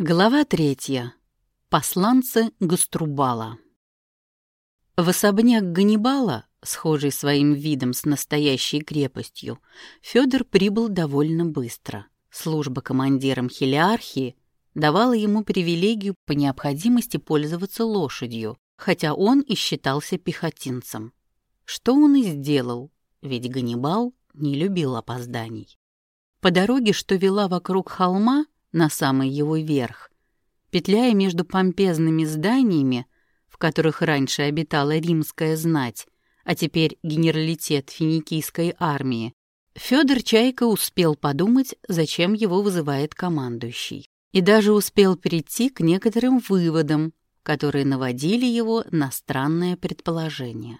Глава третья. Посланцы Гаструбала. В особняк Ганнибала, схожий своим видом с настоящей крепостью, Федор прибыл довольно быстро. Служба командиром хелиархии давала ему привилегию по необходимости пользоваться лошадью, хотя он и считался пехотинцем. Что он и сделал, ведь Ганнибал не любил опозданий. По дороге, что вела вокруг холма, на самый его верх, петляя между помпезными зданиями, в которых раньше обитала римская знать, а теперь генералитет финикийской армии, Федор Чайка успел подумать, зачем его вызывает командующий, и даже успел прийти к некоторым выводам, которые наводили его на странное предположение.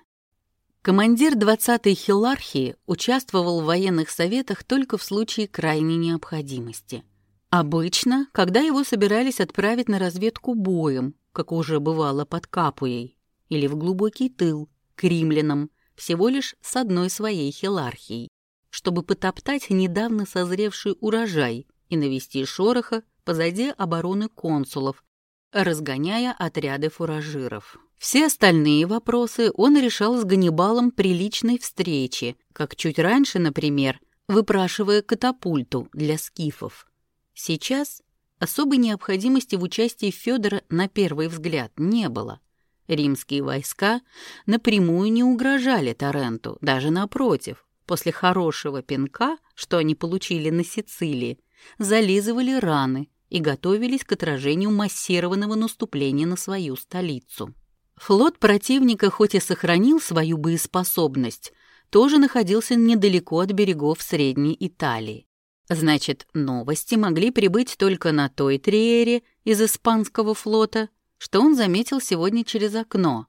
Командир 20-й хилархии участвовал в военных советах только в случае крайней необходимости – Обычно, когда его собирались отправить на разведку боем, как уже бывало под Капуей, или в глубокий тыл, к римлянам, всего лишь с одной своей хилархией, чтобы потоптать недавно созревший урожай и навести шороха позади обороны консулов, разгоняя отряды фуражиров. Все остальные вопросы он решал с Ганнибалом при личной встрече, как чуть раньше, например, выпрашивая катапульту для скифов. Сейчас особой необходимости в участии Федора на первый взгляд не было. Римские войска напрямую не угрожали Торренту, даже напротив. После хорошего пинка, что они получили на Сицилии, зализывали раны и готовились к отражению массированного наступления на свою столицу. Флот противника хоть и сохранил свою боеспособность, тоже находился недалеко от берегов Средней Италии. Значит, новости могли прибыть только на той триере из испанского флота, что он заметил сегодня через окно.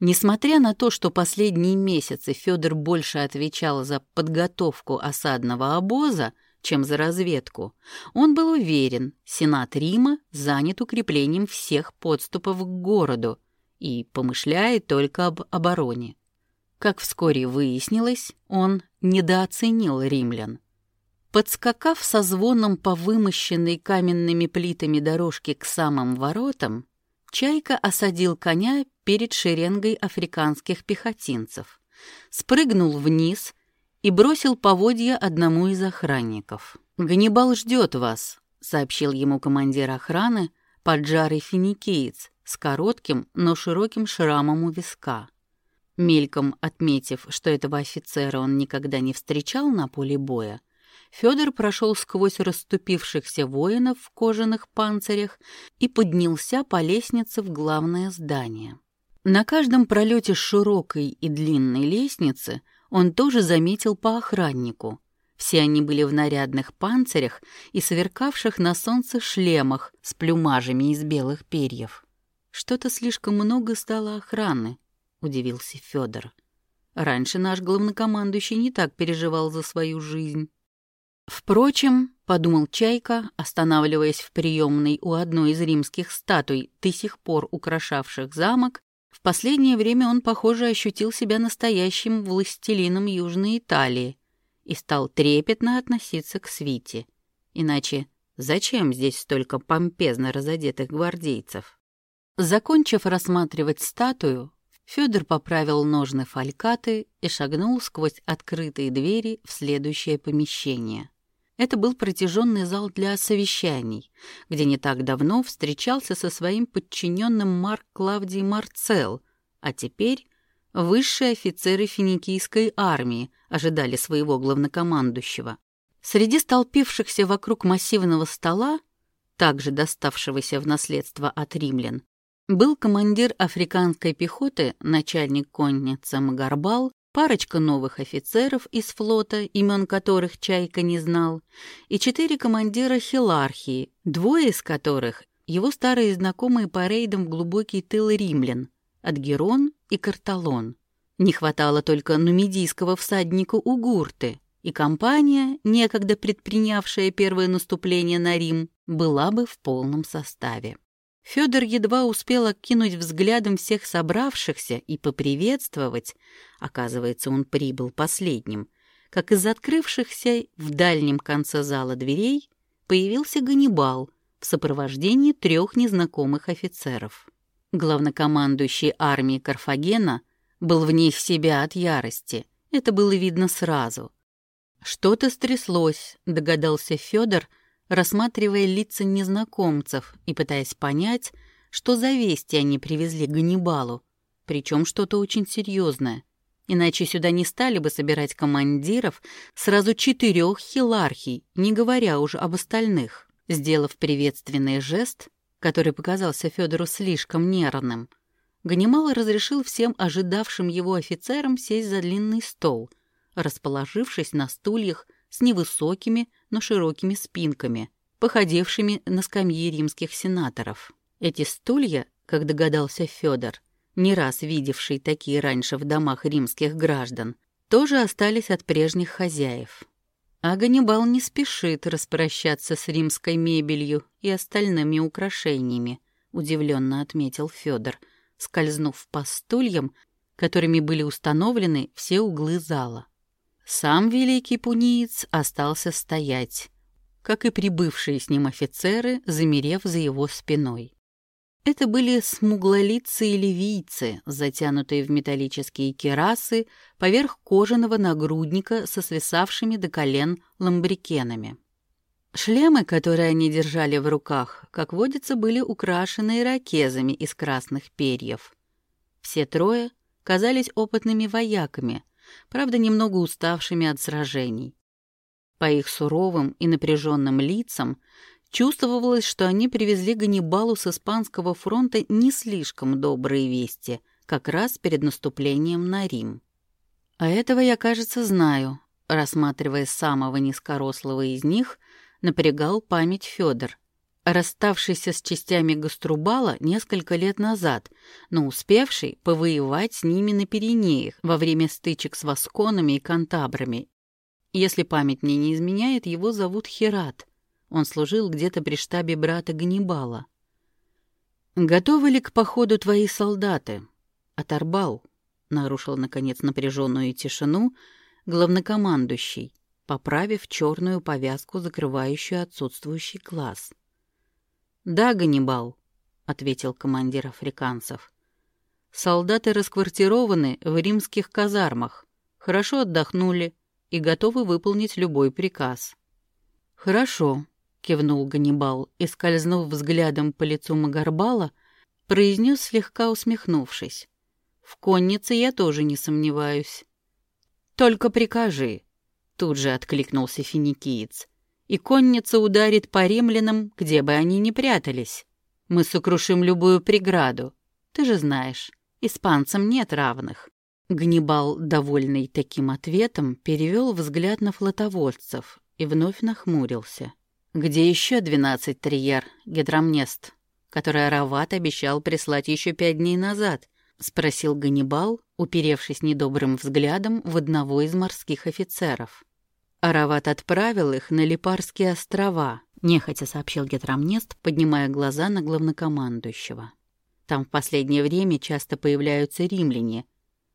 Несмотря на то, что последние месяцы Федор больше отвечал за подготовку осадного обоза, чем за разведку, он был уверен, Сенат Рима занят укреплением всех подступов к городу и помышляет только об обороне. Как вскоре выяснилось, он недооценил римлян. Подскакав со звоном по вымощенной каменными плитами дорожке к самым воротам, Чайка осадил коня перед шеренгой африканских пехотинцев, спрыгнул вниз и бросил поводья одному из охранников. «Ганнибал ждет вас», — сообщил ему командир охраны, поджарый финикиец с коротким, но широким шрамом у виска. Мельком отметив, что этого офицера он никогда не встречал на поле боя, Федор прошел сквозь расступившихся воинов в кожаных панцирях и поднялся по лестнице в главное здание. На каждом пролете широкой и длинной лестницы он тоже заметил по охраннику. Все они были в нарядных панцирях и сверкавших на солнце шлемах с плюмажами из белых перьев. «Что-то слишком много стало охраны», — удивился Федор. «Раньше наш главнокомандующий не так переживал за свою жизнь». Впрочем, подумал Чайка, останавливаясь в приемной у одной из римских статуй, до сих пор украшавших замок, в последнее время он, похоже, ощутил себя настоящим властелином Южной Италии и стал трепетно относиться к свите. Иначе зачем здесь столько помпезно разодетых гвардейцев? Закончив рассматривать статую, Федор поправил ножны фалькаты и шагнул сквозь открытые двери в следующее помещение. Это был протяженный зал для совещаний, где не так давно встречался со своим подчиненным Марк Клавдий Марцел, а теперь высшие офицеры финикийской армии ожидали своего главнокомандующего. Среди столпившихся вокруг массивного стола, также доставшегося в наследство от римлян, был командир африканской пехоты, начальник конницы Магарбал парочка новых офицеров из флота, имен которых Чайка не знал, и четыре командира хилархии, двое из которых — его старые знакомые по рейдам в глубокий тыл римлян — Адгерон и Карталон. Не хватало только нумидийского всадника Угурты, и компания, некогда предпринявшая первое наступление на Рим, была бы в полном составе. Федор едва успел окинуть взглядом всех собравшихся и поприветствовать, оказывается, он прибыл последним, как из открывшихся в дальнем конце зала дверей появился Ганнибал в сопровождении трех незнакомых офицеров. Главнокомандующий армией Карфагена был вне себя от ярости. Это было видно сразу. Что-то стряслось, догадался Федор, рассматривая лица незнакомцев и пытаясь понять, что за вести они привезли Ганнибалу, причем что-то очень серьезное. Иначе сюда не стали бы собирать командиров сразу четырех хилархий, не говоря уже об остальных. Сделав приветственный жест, который показался Федору слишком нервным, Ганимал разрешил всем ожидавшим его офицерам сесть за длинный стол, расположившись на стульях с невысокими, но широкими спинками, походившими на скамьи римских сенаторов. Эти стулья, как догадался Федор, не раз видевший такие раньше в домах римских граждан, тоже остались от прежних хозяев. А Ганнибал не спешит распрощаться с римской мебелью и остальными украшениями, удивленно отметил Федор, скользнув по стульям, которыми были установлены все углы зала. Сам великий пуниец остался стоять, как и прибывшие с ним офицеры, замерев за его спиной. Это были смуглолицые ливийцы, затянутые в металлические керасы поверх кожаного нагрудника со свисавшими до колен ламбрикенами. Шлемы, которые они держали в руках, как водится, были украшены ирокезами из красных перьев. Все трое казались опытными вояками, правда, немного уставшими от сражений. По их суровым и напряженным лицам Чувствовалось, что они привезли Ганнибалу с Испанского фронта не слишком добрые вести, как раз перед наступлением на Рим. А этого я, кажется, знаю, рассматривая самого низкорослого из них, напрягал память Федор, расставшийся с частями Гаструбала несколько лет назад, но успевший повоевать с ними на Пиренеях во время стычек с Васконами и Кантабрами. Если память мне не изменяет, его зовут Херат — он служил где-то при штабе брата Ганнибала. «Готовы ли к походу твои солдаты?» «Оторбал», — нарушил, наконец, напряженную тишину главнокомандующий, поправив черную повязку, закрывающую отсутствующий глаз. «Да, Ганнибал», — ответил командир африканцев. «Солдаты расквартированы в римских казармах, хорошо отдохнули и готовы выполнить любой приказ». «Хорошо», кивнул Ганнибал и, скользнув взглядом по лицу Магарбала, произнес, слегка усмехнувшись. «В коннице я тоже не сомневаюсь». «Только прикажи», — тут же откликнулся финикиец. «И конница ударит по римлянам, где бы они ни прятались. Мы сокрушим любую преграду. Ты же знаешь, испанцам нет равных». Гнибал, довольный таким ответом, перевел взгляд на флотоводцев и вновь нахмурился. Где еще двенадцать триер, гидромнест, который Арават обещал прислать еще пять дней назад? Спросил Ганнибал, уперевшись недобрым взглядом в одного из морских офицеров. Арават отправил их на Липарские острова, нехотя сообщил Гетрамнест, поднимая глаза на главнокомандующего. Там в последнее время часто появляются римляне.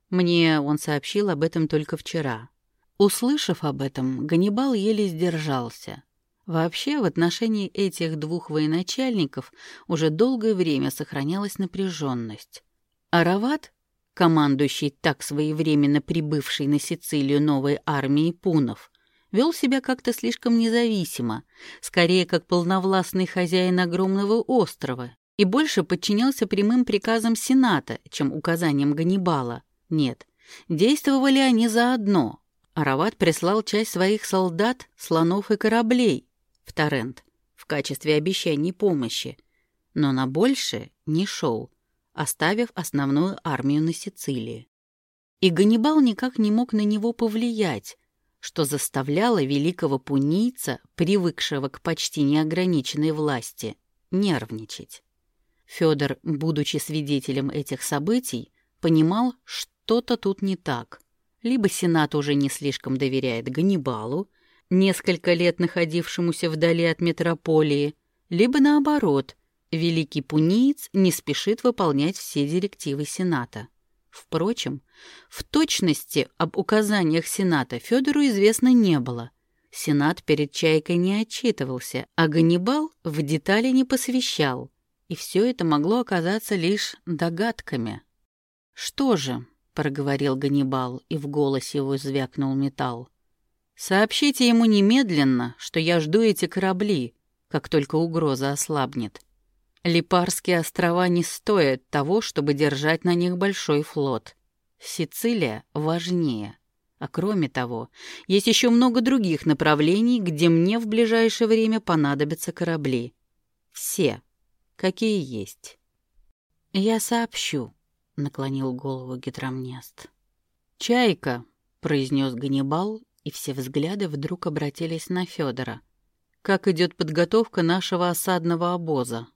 Мне он сообщил об этом только вчера. Услышав об этом, Ганнибал еле сдержался — Вообще, в отношении этих двух военачальников уже долгое время сохранялась напряженность. Арават, командующий так своевременно прибывший на Сицилию новой армией пунов, вел себя как-то слишком независимо, скорее как полновластный хозяин огромного острова, и больше подчинялся прямым приказам Сената, чем указаниям Ганнибала. Нет, действовали они заодно. Арават прислал часть своих солдат, слонов и кораблей, в Торрент в качестве обещаний помощи, но на больше не шел, оставив основную армию на Сицилии. И Ганнибал никак не мог на него повлиять, что заставляло великого пунийца, привыкшего к почти неограниченной власти, нервничать. Федор, будучи свидетелем этих событий, понимал, что-то тут не так. Либо Сенат уже не слишком доверяет Ганнибалу, несколько лет находившемуся вдали от метрополии, либо наоборот, великий пуниец не спешит выполнять все директивы Сената. Впрочем, в точности об указаниях Сената Федору известно не было. Сенат перед Чайкой не отчитывался, а Ганнибал в детали не посвящал, и все это могло оказаться лишь догадками. «Что же?» — проговорил Ганнибал, и в голосе его звякнул металл. «Сообщите ему немедленно, что я жду эти корабли, как только угроза ослабнет. Липарские острова не стоят того, чтобы держать на них большой флот. Сицилия важнее. А кроме того, есть еще много других направлений, где мне в ближайшее время понадобятся корабли. Все, какие есть. «Я сообщу», — наклонил голову Гидромнест. «Чайка», — произнес Ганнибал, и все взгляды вдруг обратились на Федора. «Как идет подготовка нашего осадного обоза?»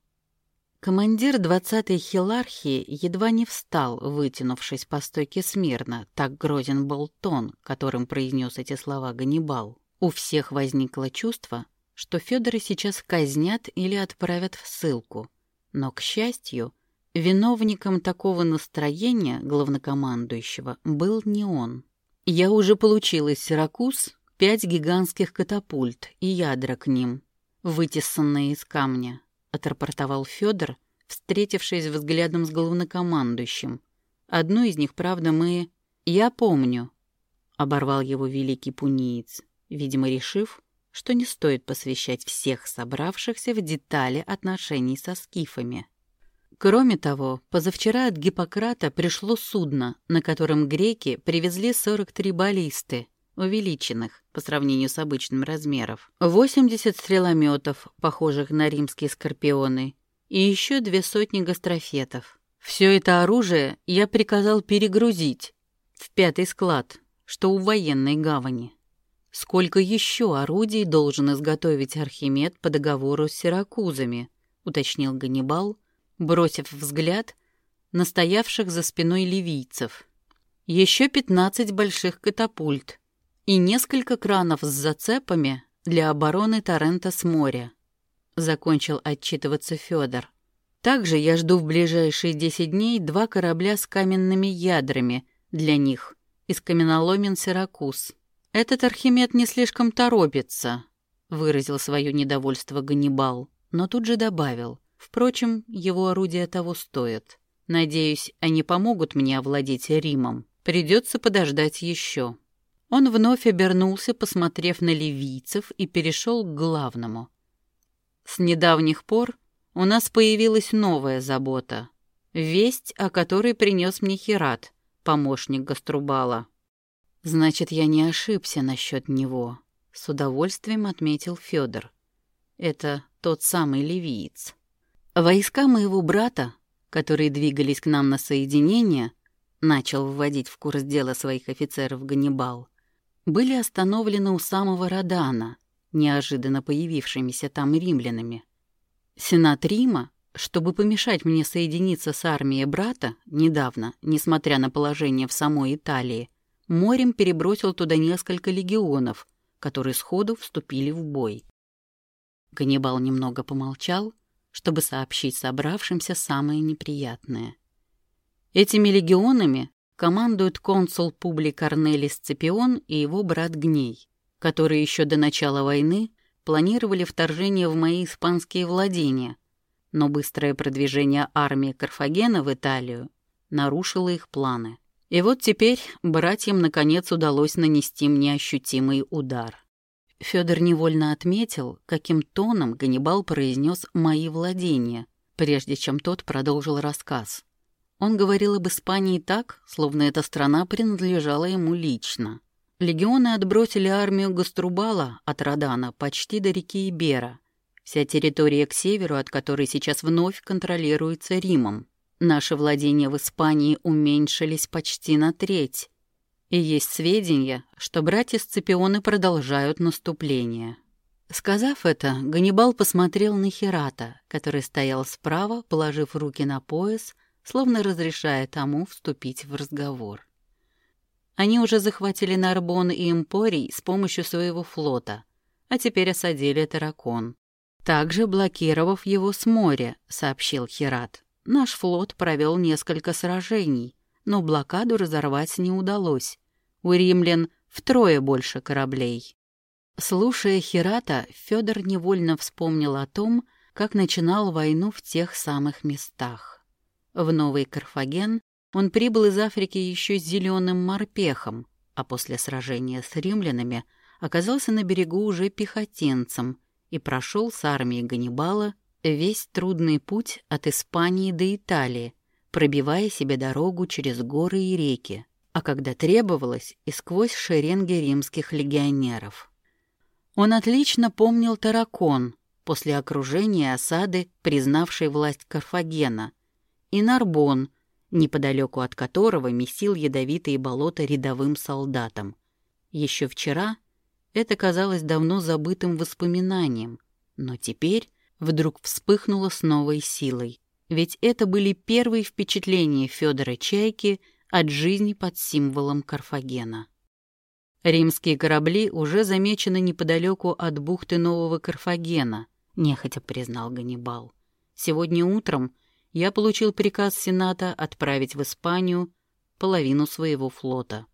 Командир двадцатой хилархии едва не встал, вытянувшись по стойке смирно, так грозен был тон, которым произнес эти слова Ганнибал. У всех возникло чувство, что Федора сейчас казнят или отправят в ссылку. Но, к счастью, виновником такого настроения главнокомандующего был не он. «Я уже получил из Сиракуз пять гигантских катапульт и ядра к ним, вытесанные из камня отрапортовал Федор, встретившись взглядом с главнокомандующим. Одну из них, правда, мы... Я помню, — оборвал его великий пуниец, видимо, решив, что не стоит посвящать всех собравшихся в детали отношений со скифами. Кроме того, позавчера от Гиппократа пришло судно, на котором греки привезли 43 баллисты, увеличенных по сравнению с обычным размеров, 80 стрелометов, похожих на римские скорпионы, и еще две сотни гастрофетов. Все это оружие я приказал перегрузить в пятый склад, что у военной гавани. Сколько еще орудий должен изготовить Архимед по договору с сиракузами, уточнил Ганнибал, бросив взгляд на стоявших за спиной ливийцев. Еще пятнадцать больших катапульт, и несколько кранов с зацепами для обороны Торрента с моря. Закончил отчитываться Федор. Также я жду в ближайшие 10 дней два корабля с каменными ядрами для них из каменоломен Сиракуз. Этот Архимед не слишком торопится, выразил свое недовольство Ганнибал, но тут же добавил. Впрочем, его орудия того стоят. Надеюсь, они помогут мне овладеть Римом. Придется подождать еще. Он вновь обернулся, посмотрев на ливийцев, и перешел к главному. С недавних пор у нас появилась новая забота. Весть, о которой принес мне Хират, помощник Гаструбала. Значит, я не ошибся насчет него, с удовольствием отметил Федор. Это тот самый ливиец. Войска моего брата, которые двигались к нам на соединение, начал вводить в курс дела своих офицеров Ганнибал, были остановлены у самого Родана, неожиданно появившимися там римлянами. Сенат Рима, чтобы помешать мне соединиться с армией брата, недавно, несмотря на положение в самой Италии, морем перебросил туда несколько легионов, которые сходу вступили в бой. Ганнибал немного помолчал, чтобы сообщить собравшимся самое неприятное. Этими легионами командуют консул Публи Корнелий Сципион и его брат Гней, которые еще до начала войны планировали вторжение в мои испанские владения, но быстрое продвижение армии Карфагена в Италию нарушило их планы. И вот теперь братьям наконец удалось нанести мне ощутимый удар. Федор невольно отметил, каким тоном Ганнибал произнес «мои владения», прежде чем тот продолжил рассказ. Он говорил об Испании так, словно эта страна принадлежала ему лично. Легионы отбросили армию Гаструбала от Родана почти до реки Ибера. Вся территория к северу, от которой сейчас вновь контролируется Римом. Наши владения в Испании уменьшились почти на треть. И есть сведения, что братья Сципионы продолжают наступление. Сказав это, Ганнибал посмотрел на Херата, который стоял справа, положив руки на пояс, словно разрешая тому вступить в разговор. Они уже захватили Нарбон и Эмпорий с помощью своего флота, а теперь осадили Таракон. Также блокировав его с моря, сообщил Хират. Наш флот провел несколько сражений, но блокаду разорвать не удалось. У римлян втрое больше кораблей. Слушая Хирата, Федор невольно вспомнил о том, как начинал войну в тех самых местах. В Новый Карфаген он прибыл из Африки еще с зеленым морпехом, а после сражения с римлянами оказался на берегу уже пехотинцем и прошел с армией Ганнибала весь трудный путь от Испании до Италии, пробивая себе дорогу через горы и реки, а когда требовалось, и сквозь шеренги римских легионеров. Он отлично помнил Таракон после окружения осады, признавшей власть Карфагена, и Нарбон, неподалеку от которого месил ядовитые болота рядовым солдатам. Еще вчера это казалось давно забытым воспоминанием, но теперь вдруг вспыхнуло с новой силой. Ведь это были первые впечатления Федора Чайки от жизни под символом Карфагена. Римские корабли уже замечены неподалеку от бухты Нового Карфагена, нехотя признал Ганнибал. Сегодня утром я получил приказ Сената отправить в Испанию половину своего флота.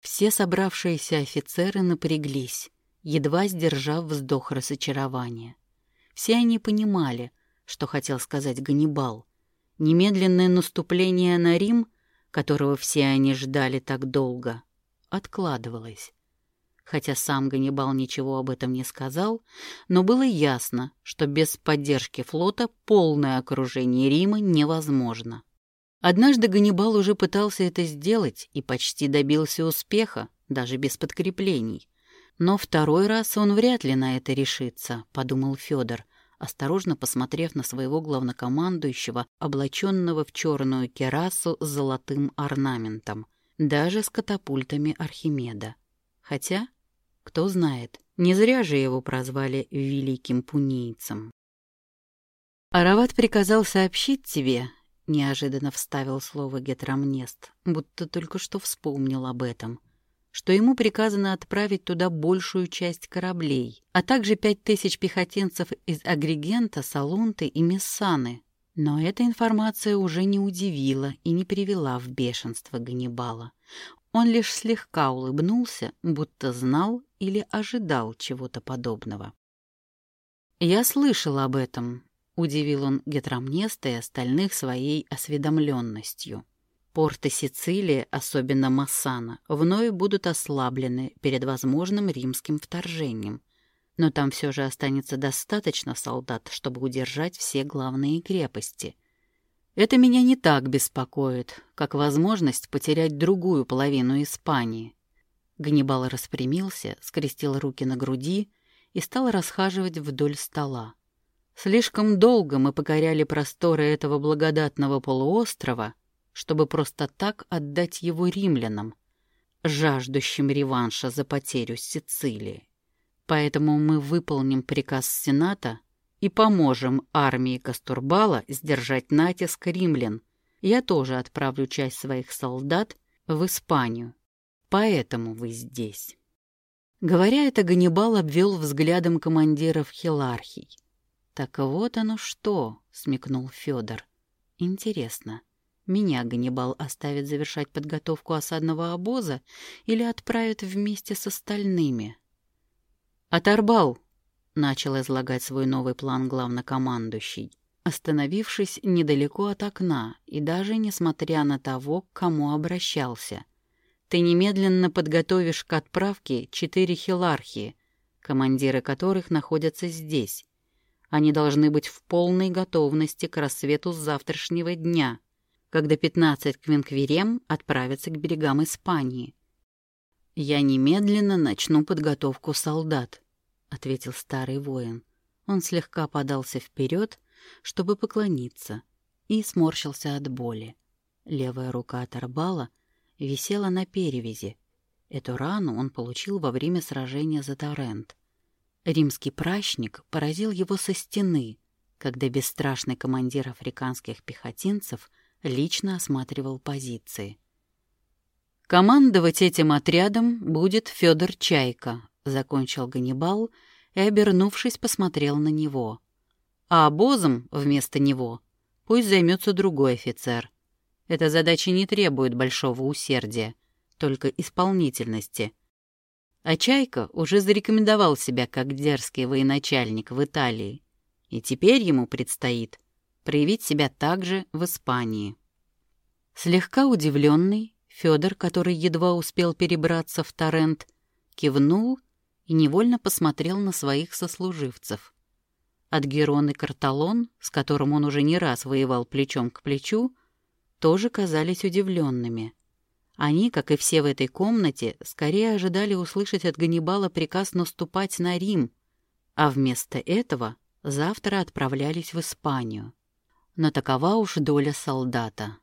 Все собравшиеся офицеры напряглись, едва сдержав вздох разочарования. Все они понимали, что хотел сказать Ганнибал. Немедленное наступление на Рим, которого все они ждали так долго, откладывалось. Хотя сам Ганнибал ничего об этом не сказал, но было ясно, что без поддержки флота полное окружение Рима невозможно. Однажды Ганнибал уже пытался это сделать и почти добился успеха, даже без подкреплений. Но второй раз он вряд ли на это решится, подумал Федор, осторожно посмотрев на своего главнокомандующего, облаченного в черную керасу с золотым орнаментом даже с катапультами Архимеда. Хотя, кто знает, не зря же его прозвали великим пунийцем. «Арават приказал сообщить тебе», — неожиданно вставил слово Гетрамнест, будто только что вспомнил об этом, что ему приказано отправить туда большую часть кораблей, а также пять тысяч пехотинцев из Агригента, Салунты и Мессаны, но эта информация уже не удивила и не привела в бешенство Ганнибала. Он лишь слегка улыбнулся, будто знал или ожидал чего-то подобного. «Я слышал об этом», — удивил он Гетрамнеста и остальных своей осведомленностью. Порты Сицилии, особенно Массана, вновь будут ослаблены перед возможным римским вторжением но там все же останется достаточно солдат, чтобы удержать все главные крепости. Это меня не так беспокоит, как возможность потерять другую половину Испании. Ганнибал распрямился, скрестил руки на груди и стал расхаживать вдоль стола. Слишком долго мы покоряли просторы этого благодатного полуострова, чтобы просто так отдать его римлянам, жаждущим реванша за потерю Сицилии. Поэтому мы выполним приказ Сената и поможем армии Кастурбала сдержать натиск римлян. Я тоже отправлю часть своих солдат в Испанию. Поэтому вы здесь». Говоря это, Ганнибал обвел взглядом командиров хилархий. «Так вот оно что», — смекнул Федор. «Интересно, меня Ганнибал оставит завершать подготовку осадного обоза или отправит вместе с остальными?» «Оторбал!» — начал излагать свой новый план главнокомандующий, остановившись недалеко от окна и даже несмотря на того, к кому обращался. «Ты немедленно подготовишь к отправке четыре хилархии, командиры которых находятся здесь. Они должны быть в полной готовности к рассвету с завтрашнего дня, когда пятнадцать квинквирем отправятся к берегам Испании. «Я немедленно начну подготовку солдат», — ответил старый воин. Он слегка подался вперед, чтобы поклониться, и сморщился от боли. Левая рука оторбала, висела на перевязи. Эту рану он получил во время сражения за Торрент. Римский прачник поразил его со стены, когда бесстрашный командир африканских пехотинцев лично осматривал позиции. «Командовать этим отрядом будет Федор Чайка», — закончил Ганнибал и, обернувшись, посмотрел на него. «А обозом вместо него пусть займется другой офицер. Эта задача не требует большого усердия, только исполнительности. А Чайка уже зарекомендовал себя как дерзкий военачальник в Италии, и теперь ему предстоит проявить себя также в Испании. Слегка удивленный, Федор, который едва успел перебраться в Торрент, кивнул и невольно посмотрел на своих сослуживцев. От Герон и Карталон, с которым он уже не раз воевал плечом к плечу, тоже казались удивленными. Они, как и все в этой комнате, скорее ожидали услышать от Ганнибала приказ наступать на Рим, а вместо этого завтра отправлялись в Испанию. Но такова уж доля солдата.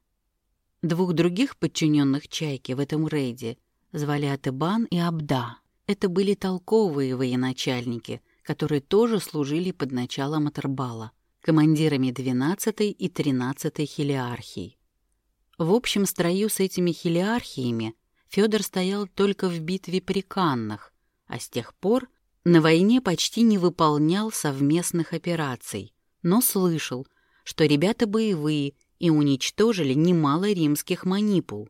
Двух других подчиненных Чайки в этом рейде звали Атыбан и Абда. Это были толковые военачальники, которые тоже служили под началом Атербала, командирами 12-й и 13-й хелиархий. В общем строю с этими хелиархиями Федор стоял только в битве при Каннах, а с тех пор на войне почти не выполнял совместных операций, но слышал, что ребята боевые и уничтожили немало римских манипул.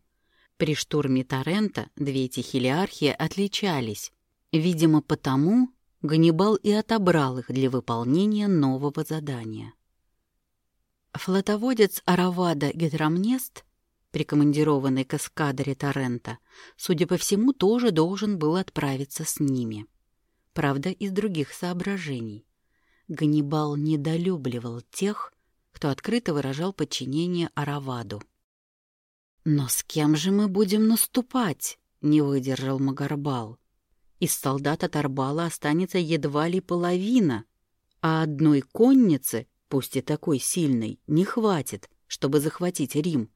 При штурме Торрента две эти хелиархии отличались. Видимо, потому Ганнибал и отобрал их для выполнения нового задания. Флотоводец Аравада Гетрамнест, прикомандированный к эскадре Торрента, судя по всему, тоже должен был отправиться с ними. Правда, из других соображений. Ганнибал недолюбливал тех, кто открыто выражал подчинение Араваду. «Но с кем же мы будем наступать?» — не выдержал Магарбал. «Из солдат от Арбала останется едва ли половина, а одной конницы, пусть и такой сильной, не хватит, чтобы захватить Рим.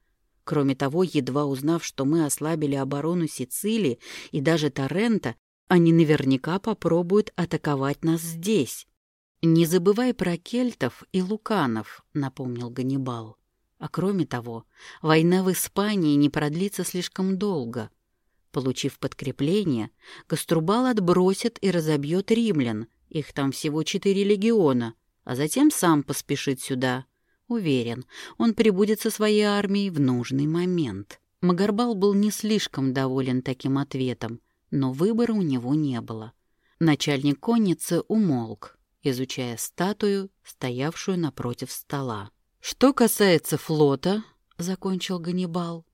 Кроме того, едва узнав, что мы ослабили оборону Сицилии и даже Торрента, они наверняка попробуют атаковать нас здесь. «Не забывай про кельтов и луканов», — напомнил Ганнибал. А кроме того, война в Испании не продлится слишком долго. Получив подкрепление, Каструбал отбросит и разобьет римлян, их там всего четыре легиона, а затем сам поспешит сюда. Уверен, он прибудет со своей армией в нужный момент. Магарбал был не слишком доволен таким ответом, но выбора у него не было. Начальник конницы умолк, изучая статую, стоявшую напротив стола. «Что касается флота», — закончил Ганнибал,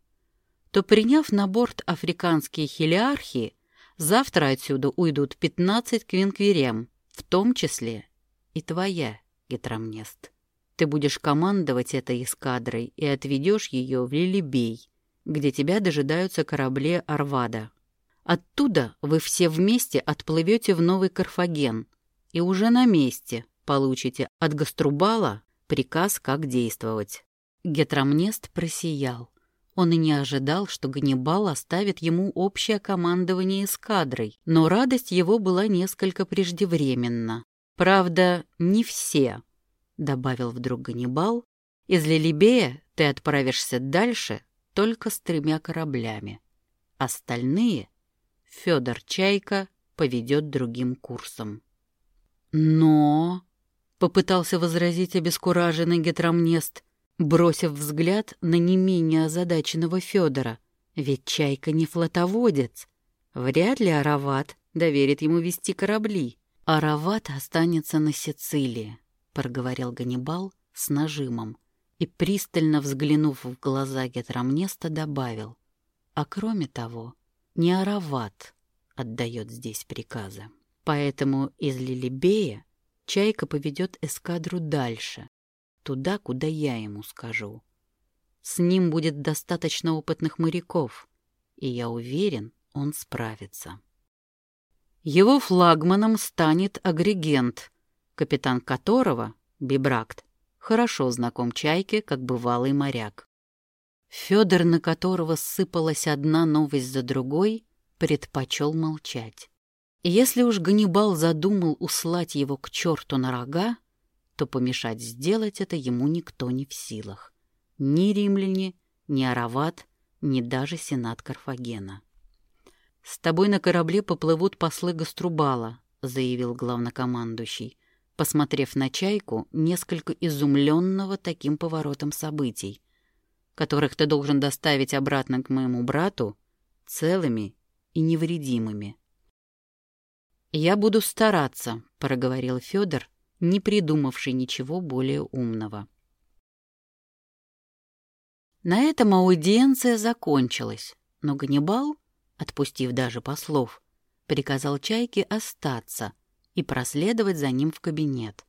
то, приняв на борт африканские хелиархии, завтра отсюда уйдут 15 квинквирем, в том числе и твоя, Гетрамнест. Ты будешь командовать этой эскадрой и отведешь ее в Лилибей, где тебя дожидаются корабли Арвада. Оттуда вы все вместе отплывете в Новый Карфаген и уже на месте получите от Гаструбала приказ, как действовать. Гетрамнест просиял. Он и не ожидал, что Ганнибал оставит ему общее командование эскадрой, но радость его была несколько преждевременна. «Правда, не все», — добавил вдруг Ганнибал. «Из Лилибея ты отправишься дальше только с тремя кораблями. Остальные Федор Чайка поведет другим курсом. «Но...» — попытался возразить обескураженный Гетрамнест, бросив взгляд на не менее озадаченного Федора. «Ведь Чайка не флотоводец. Вряд ли Арават доверит ему вести корабли. Арават останется на Сицилии», — проговорил Ганнибал с нажимом и, пристально взглянув в глаза Гетрамнеста, добавил. «А кроме того, не Арават отдает здесь приказы. Поэтому из Лилибея Чайка поведет эскадру дальше, туда, куда я ему скажу. С ним будет достаточно опытных моряков, и я уверен, он справится. Его флагманом станет агрегент, капитан которого, Бибракт, хорошо знаком Чайке, как бывалый моряк. Федор, на которого сыпалась одна новость за другой, предпочел молчать. Если уж Ганнибал задумал услать его к черту на рога, то помешать сделать это ему никто не в силах. Ни римляне, ни Арават, ни даже сенат Карфагена. «С тобой на корабле поплывут послы Гаструбала», — заявил главнокомандующий, посмотрев на чайку, несколько изумленного таким поворотом событий которых ты должен доставить обратно к моему брату целыми и невредимыми. «Я буду стараться», — проговорил Федор, не придумавший ничего более умного. На этом аудиенция закончилась, но Ганнибал, отпустив даже послов, приказал Чайке остаться и проследовать за ним в кабинет.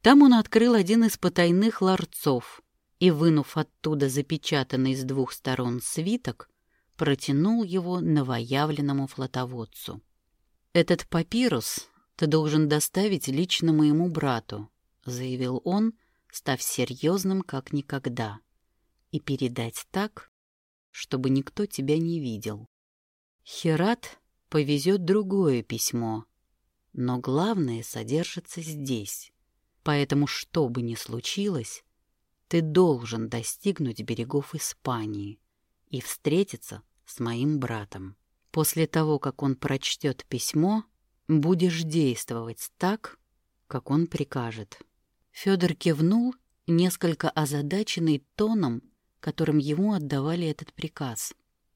Там он открыл один из потайных ларцов и, вынув оттуда запечатанный с двух сторон свиток, протянул его новоявленному флотоводцу. «Этот папирус ты должен доставить лично моему брату», — заявил он, став серьезным как никогда, «и передать так, чтобы никто тебя не видел. Херат повезет другое письмо, но главное содержится здесь, поэтому что бы ни случилось, ты должен достигнуть берегов Испании и встретиться с моим братом». После того, как он прочтет письмо, будешь действовать так, как он прикажет. Федор кивнул, несколько озадаченный тоном, которым ему отдавали этот приказ.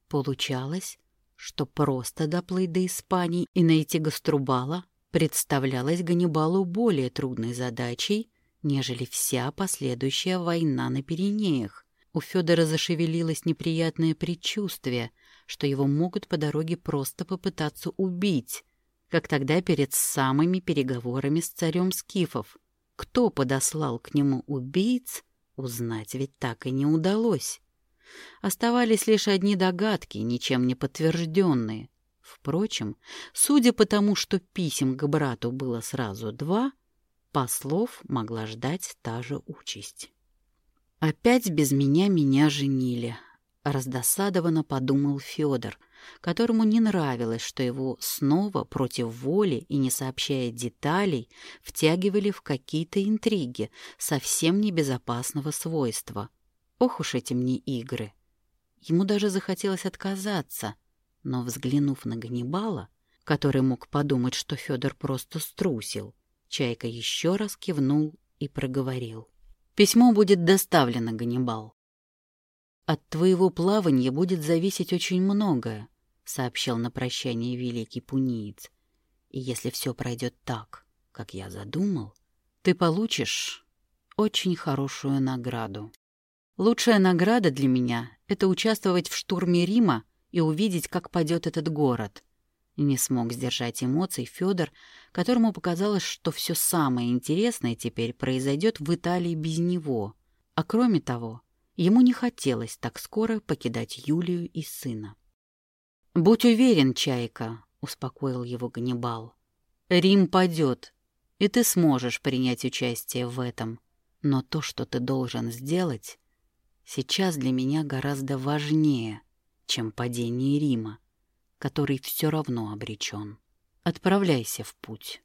Получалось, что просто доплыть до Испании и найти Гаструбала представлялось Ганнибалу более трудной задачей, нежели вся последующая война на Пиренеях. У Федора зашевелилось неприятное предчувствие — что его могут по дороге просто попытаться убить, как тогда перед самыми переговорами с царем Скифов. Кто подослал к нему убийц, узнать ведь так и не удалось. Оставались лишь одни догадки, ничем не подтвержденные. Впрочем, судя по тому, что писем к брату было сразу два, послов могла ждать та же участь. «Опять без меня меня женили», Раздосадованно подумал Федор, которому не нравилось, что его снова против воли и не сообщая деталей втягивали в какие-то интриги совсем небезопасного свойства. Ох уж эти мне игры! Ему даже захотелось отказаться, но, взглянув на Ганнибала, который мог подумать, что Федор просто струсил, Чайка еще раз кивнул и проговорил. «Письмо будет доставлено, Ганнибал. «От твоего плавания будет зависеть очень многое», — сообщил на прощание великий пуниец. «И если все пройдет так, как я задумал, ты получишь очень хорошую награду. Лучшая награда для меня — это участвовать в штурме Рима и увидеть, как падет этот город». Не смог сдержать эмоций Федор, которому показалось, что все самое интересное теперь произойдет в Италии без него. А кроме того, Ему не хотелось так скоро покидать Юлию и сына. «Будь уверен, Чайка», — успокоил его Ганнибал. «Рим падет, и ты сможешь принять участие в этом. Но то, что ты должен сделать, сейчас для меня гораздо важнее, чем падение Рима, который все равно обречен. Отправляйся в путь».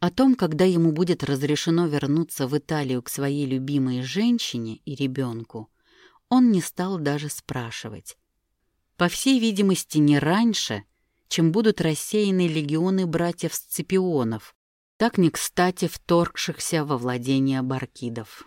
О том, когда ему будет разрешено вернуться в Италию к своей любимой женщине и ребенку, он не стал даже спрашивать. По всей видимости, не раньше, чем будут рассеяны легионы братьев Сципионов, так не кстати вторгшихся во владение баркидов.